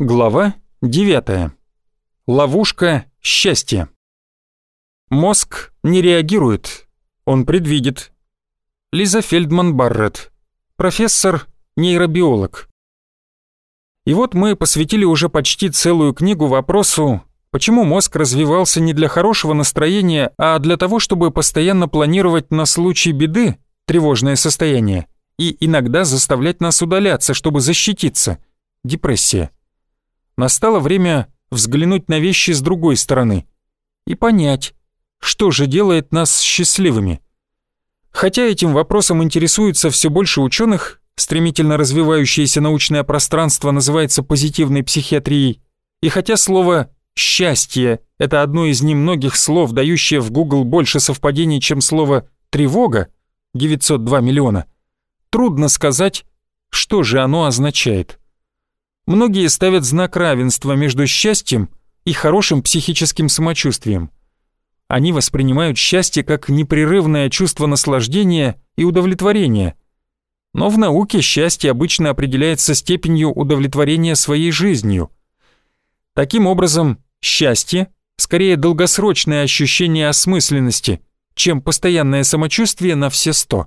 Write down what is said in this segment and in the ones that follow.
Глава 9. Ловушка счастья. Мозг не реагирует, он предвидит. Лиза Фельдман Барретт, профессор, нейробиолог. И вот мы посвятили уже почти целую книгу вопросу, почему мозг развивался не для хорошего настроения, а для того, чтобы постоянно планировать на случай беды тревожное состояние и иногда заставлять нас удаляться, чтобы защититься. Депрессия настало время взглянуть на вещи с другой стороны и понять, что же делает нас счастливыми. Хотя этим вопросом интересуется все больше ученых, стремительно развивающееся научное пространство называется позитивной психиатрией, и хотя слово «счастье» — это одно из немногих слов, дающее в Google больше совпадений, чем слово «тревога» — 902 миллиона, трудно сказать, что же оно означает. Многие ставят знак равенства между счастьем и хорошим психическим самочувствием. Они воспринимают счастье как непрерывное чувство наслаждения и удовлетворения. Но в науке счастье обычно определяется степенью удовлетворения своей жизнью. Таким образом, счастье – скорее долгосрочное ощущение осмысленности, чем постоянное самочувствие на все сто.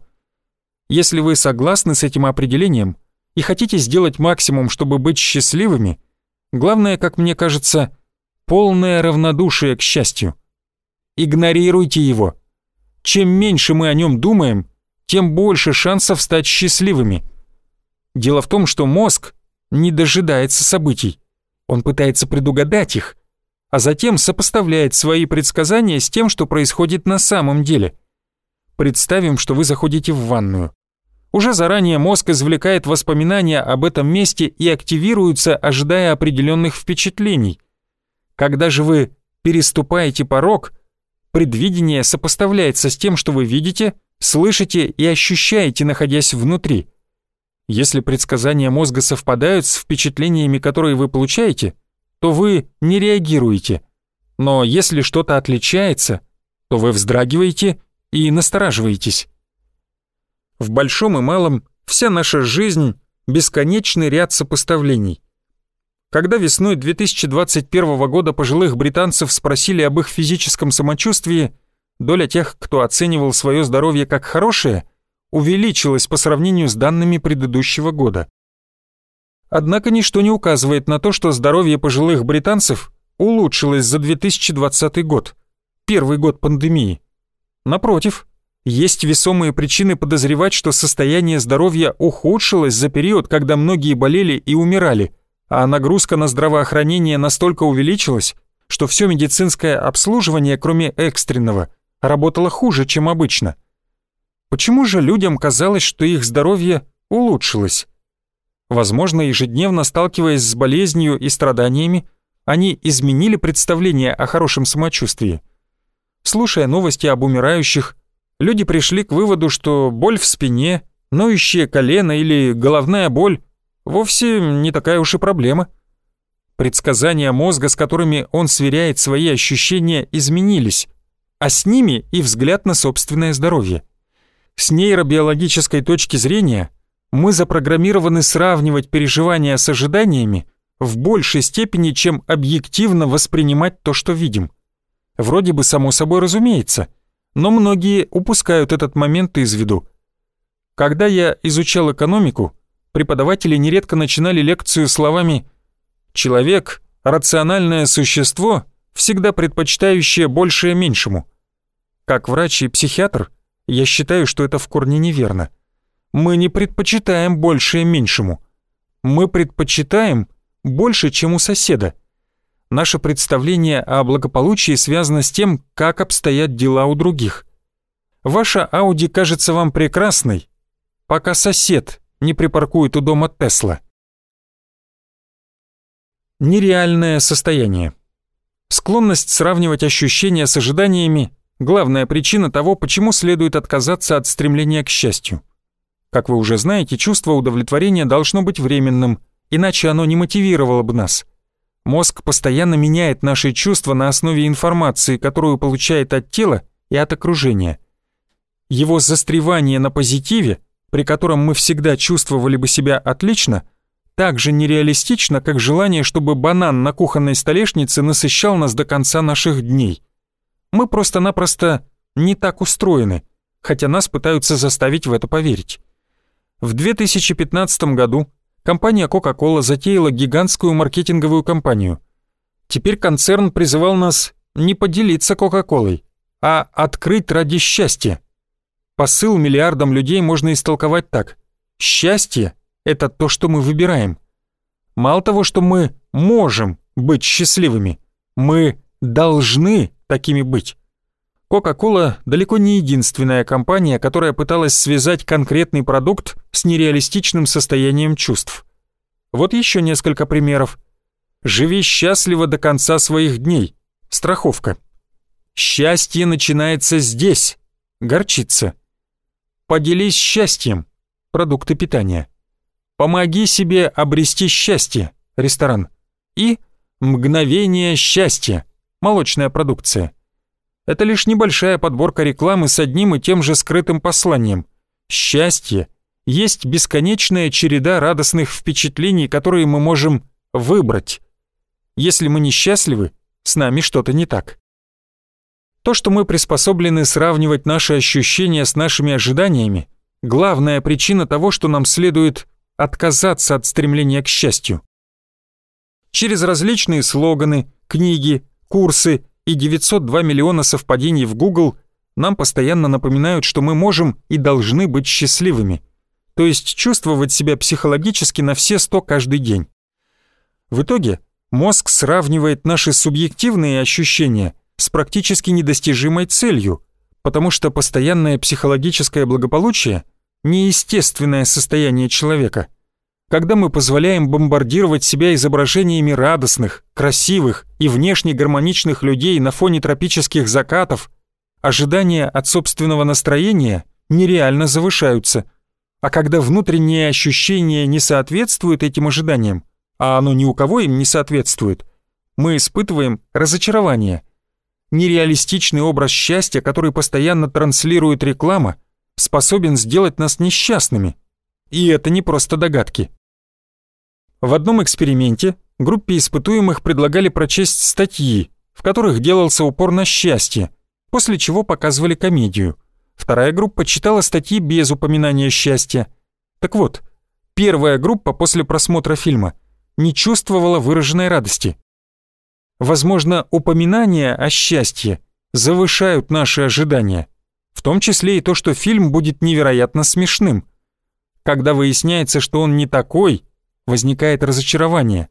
Если вы согласны с этим определением – и хотите сделать максимум, чтобы быть счастливыми, главное, как мне кажется, полное равнодушие к счастью. Игнорируйте его. Чем меньше мы о нем думаем, тем больше шансов стать счастливыми. Дело в том, что мозг не дожидается событий. Он пытается предугадать их, а затем сопоставляет свои предсказания с тем, что происходит на самом деле. Представим, что вы заходите в ванную. Уже заранее мозг извлекает воспоминания об этом месте и активируется, ожидая определенных впечатлений. Когда же вы переступаете порог, предвидение сопоставляется с тем, что вы видите, слышите и ощущаете, находясь внутри. Если предсказания мозга совпадают с впечатлениями, которые вы получаете, то вы не реагируете. Но если что-то отличается, то вы вздрагиваете и настораживаетесь. В большом и малом вся наша жизнь — бесконечный ряд сопоставлений. Когда весной 2021 года пожилых британцев спросили об их физическом самочувствии, доля тех, кто оценивал свое здоровье как хорошее, увеличилась по сравнению с данными предыдущего года. Однако ничто не указывает на то, что здоровье пожилых британцев улучшилось за 2020 год, первый год пандемии. Напротив, есть весомые причины подозревать, что состояние здоровья ухудшилось за период, когда многие болели и умирали, а нагрузка на здравоохранение настолько увеличилась, что все медицинское обслуживание, кроме экстренного, работало хуже, чем обычно. Почему же людям казалось, что их здоровье улучшилось? Возможно, ежедневно сталкиваясь с болезнью и страданиями, они изменили представление о хорошем самочувствии. Слушая новости об умирающих, люди пришли к выводу, что боль в спине, ноющее колено или головная боль вовсе не такая уж и проблема. Предсказания мозга, с которыми он сверяет свои ощущения, изменились, а с ними и взгляд на собственное здоровье. С нейробиологической точки зрения мы запрограммированы сравнивать переживания с ожиданиями в большей степени, чем объективно воспринимать то, что видим. Вроде бы само собой разумеется – но многие упускают этот момент из виду. Когда я изучал экономику, преподаватели нередко начинали лекцию словами «Человек – рациональное существо, всегда предпочитающее большее меньшему». Как врач и психиатр, я считаю, что это в корне неверно. Мы не предпочитаем большее меньшему. Мы предпочитаем больше, чем у соседа – наше представление о благополучии связано с тем, как обстоят дела у других. Ваша Ауди кажется вам прекрасной, пока сосед не припаркует у дома Тесла. Нереальное состояние. Склонность сравнивать ощущения с ожиданиями – главная причина того, почему следует отказаться от стремления к счастью. Как вы уже знаете, чувство удовлетворения должно быть временным, иначе оно не мотивировало бы нас – Мозг постоянно меняет наши чувства на основе информации, которую получает от тела и от окружения. Его застревание на позитиве, при котором мы всегда чувствовали бы себя отлично, так же нереалистично, как желание, чтобы банан на кухонной столешнице насыщал нас до конца наших дней. Мы просто-напросто не так устроены, хотя нас пытаются заставить в это поверить. В 2015 году компания Coca-Cola затеяла гигантскую маркетинговую кампанию. Теперь концерн призывал нас не поделиться Кока-Колой, а открыть ради счастья. Посыл миллиардам людей можно истолковать так. Счастье — это то, что мы выбираем. Мало того, что мы можем быть счастливыми, мы должны такими быть. Coca-Cola далеко не единственная компания, которая пыталась связать конкретный продукт с нереалистичным состоянием чувств. Вот еще несколько примеров. «Живи счастливо до конца своих дней» — страховка. «Счастье начинается здесь» — горчица. «Поделись счастьем» — продукты питания. «Помоги себе обрести счастье» — ресторан. И «Мгновение счастья» — молочная продукция. Это лишь небольшая подборка рекламы с одним и тем же скрытым посланием. Счастье есть бесконечная череда радостных впечатлений, которые мы можем выбрать. Если мы несчастливы, с нами что-то не так. То, что мы приспособлены сравнивать наши ощущения с нашими ожиданиями, главная причина того, что нам следует отказаться от стремления к счастью. Через различные слоганы, книги, курсы и 902 миллиона совпадений в Google нам постоянно напоминают, что мы можем и должны быть счастливыми, то есть чувствовать себя психологически на все сто каждый день. В итоге мозг сравнивает наши субъективные ощущения с практически недостижимой целью, потому что постоянное психологическое благополучие – неестественное состояние человека – когда мы позволяем бомбардировать себя изображениями радостных, красивых и внешне гармоничных людей на фоне тропических закатов, ожидания от собственного настроения нереально завышаются. А когда внутренние ощущения не соответствуют этим ожиданиям, а оно ни у кого им не соответствует, мы испытываем разочарование. Нереалистичный образ счастья, который постоянно транслирует реклама, способен сделать нас несчастными. И это не просто догадки. В одном эксперименте группе испытуемых предлагали прочесть статьи, в которых делался упор на счастье, после чего показывали комедию. Вторая группа читала статьи без упоминания счастья. Так вот, первая группа после просмотра фильма не чувствовала выраженной радости. Возможно, упоминания о счастье завышают наши ожидания, в том числе и то, что фильм будет невероятно смешным. Когда выясняется, что он не такой, возникает разочарование.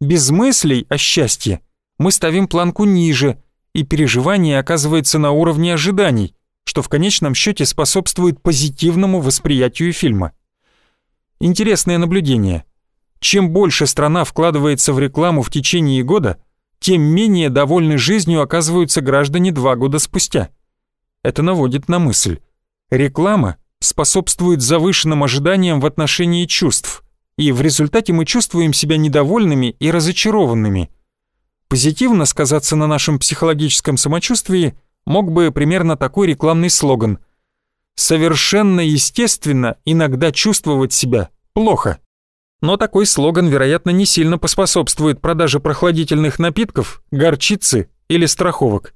Без мыслей о счастье мы ставим планку ниже, и переживание оказывается на уровне ожиданий, что в конечном счете способствует позитивному восприятию фильма. Интересное наблюдение. Чем больше страна вкладывается в рекламу в течение года, тем менее довольны жизнью оказываются граждане два года спустя. Это наводит на мысль. Реклама способствует завышенным ожиданиям в отношении чувств – и в результате мы чувствуем себя недовольными и разочарованными. Позитивно сказаться на нашем психологическом самочувствии мог бы примерно такой рекламный слоган «Совершенно естественно иногда чувствовать себя плохо». Но такой слоган, вероятно, не сильно поспособствует продаже прохладительных напитков, горчицы или страховок.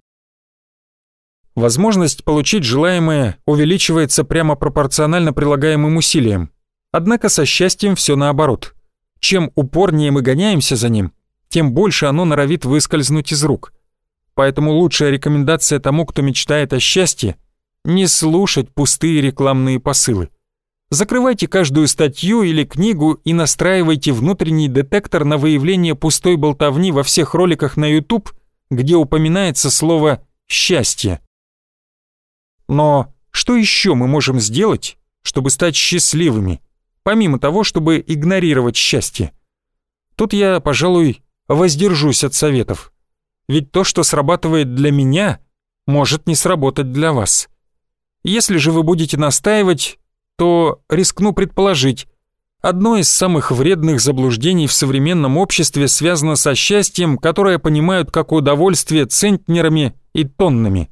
Возможность получить желаемое увеличивается прямо пропорционально прилагаемым усилиям. Однако со счастьем все наоборот. Чем упорнее мы гоняемся за ним, тем больше оно норовит выскользнуть из рук. Поэтому лучшая рекомендация тому, кто мечтает о счастье, не слушать пустые рекламные посылы. Закрывайте каждую статью или книгу и настраивайте внутренний детектор на выявление пустой болтовни во всех роликах на YouTube, где упоминается слово «счастье». Но что еще мы можем сделать, чтобы стать счастливыми? Помимо того, чтобы игнорировать счастье. Тут я, пожалуй, воздержусь от советов. Ведь то, что срабатывает для меня, может не сработать для вас. Если же вы будете настаивать, то рискну предположить, одно из самых вредных заблуждений в современном обществе связано со счастьем, которое понимают как удовольствие центнерами и тоннами.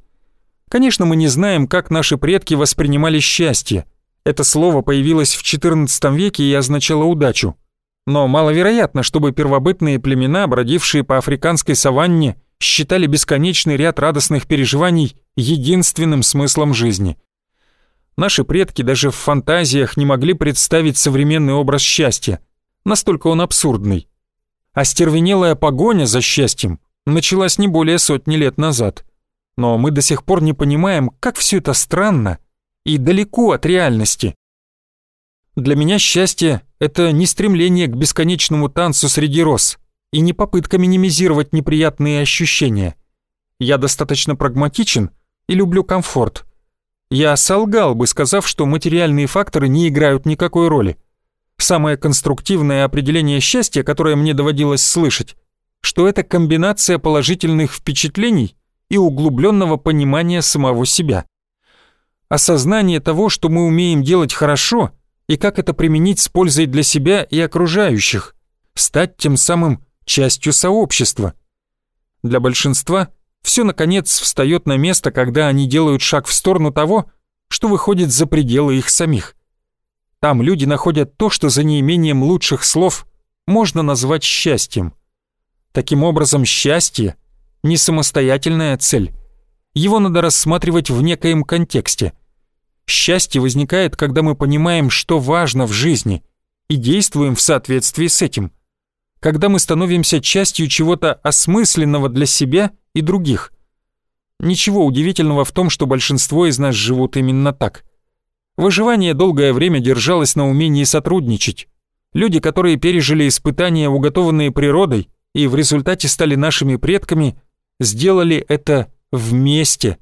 Конечно, мы не знаем, как наши предки воспринимали счастье, это слово появилось в XIV веке и означало удачу. но маловероятно, чтобы первобытные племена, бродившие по африканской саванне, считали бесконечный ряд радостных переживаний единственным смыслом жизни. Наши предки даже в фантазиях не могли представить современный образ счастья, настолько он абсурдный. А стервенелая погоня за счастьем началась не более сотни лет назад. Но мы до сих пор не понимаем, как все это странно и далеко от реальности. Для меня счастье — это не стремление к бесконечному танцу среди роз и не попытка минимизировать неприятные ощущения. Я достаточно прагматичен и люблю комфорт. Я солгал бы, сказав, что материальные факторы не играют никакой роли. Самое конструктивное определение счастья, которое мне доводилось слышать, что это комбинация положительных впечатлений и углубленного понимания самого себя. Осознание того, что мы умеем делать хорошо и как это применить с пользой для себя и окружающих, стать тем самым частью сообщества. Для большинства все, наконец, встает на место, когда они делают шаг в сторону того, что выходит за пределы их самих. Там люди находят то, что за неимением лучших слов можно назвать счастьем. Таким образом, счастье — не самостоятельная цель. Его надо рассматривать в некоем контексте. Счастье возникает, когда мы понимаем, что важно в жизни, и действуем в соответствии с этим. Когда мы становимся частью чего-то осмысленного для себя и других. Ничего удивительного в том, что большинство из нас живут именно так — Выживание долгое время держалось на умении сотрудничать. Люди, которые пережили испытания, уготованные природой, и в результате стали нашими предками, сделали это вместе.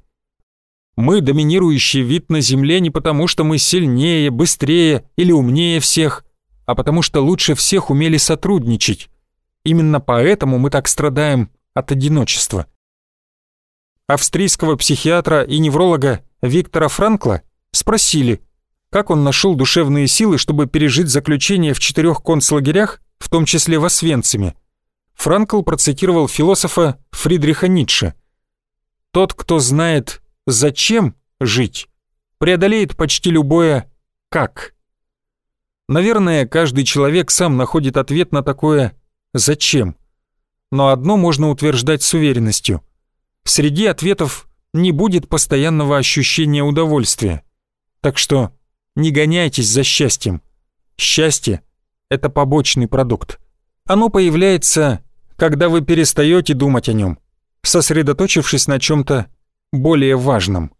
Мы доминирующий вид на Земле не потому, что мы сильнее, быстрее или умнее всех, а потому что лучше всех умели сотрудничать. Именно поэтому мы так страдаем от одиночества. Австрийского психиатра и невролога Виктора Франкла Спросили, как он нашел душевные силы, чтобы пережить заключение в четырех концлагерях, в том числе в Освенциме. Франкл процитировал философа Фридриха Ницше. «Тот, кто знает, зачем жить, преодолеет почти любое «как». Наверное, каждый человек сам находит ответ на такое «зачем?». Но одно можно утверждать с уверенностью. Среди ответов не будет постоянного ощущения удовольствия. Так что не гоняйтесь за счастьем. Счастье — это побочный продукт. Оно появляется, когда вы перестаете думать о нем, сосредоточившись на чем-то более важном.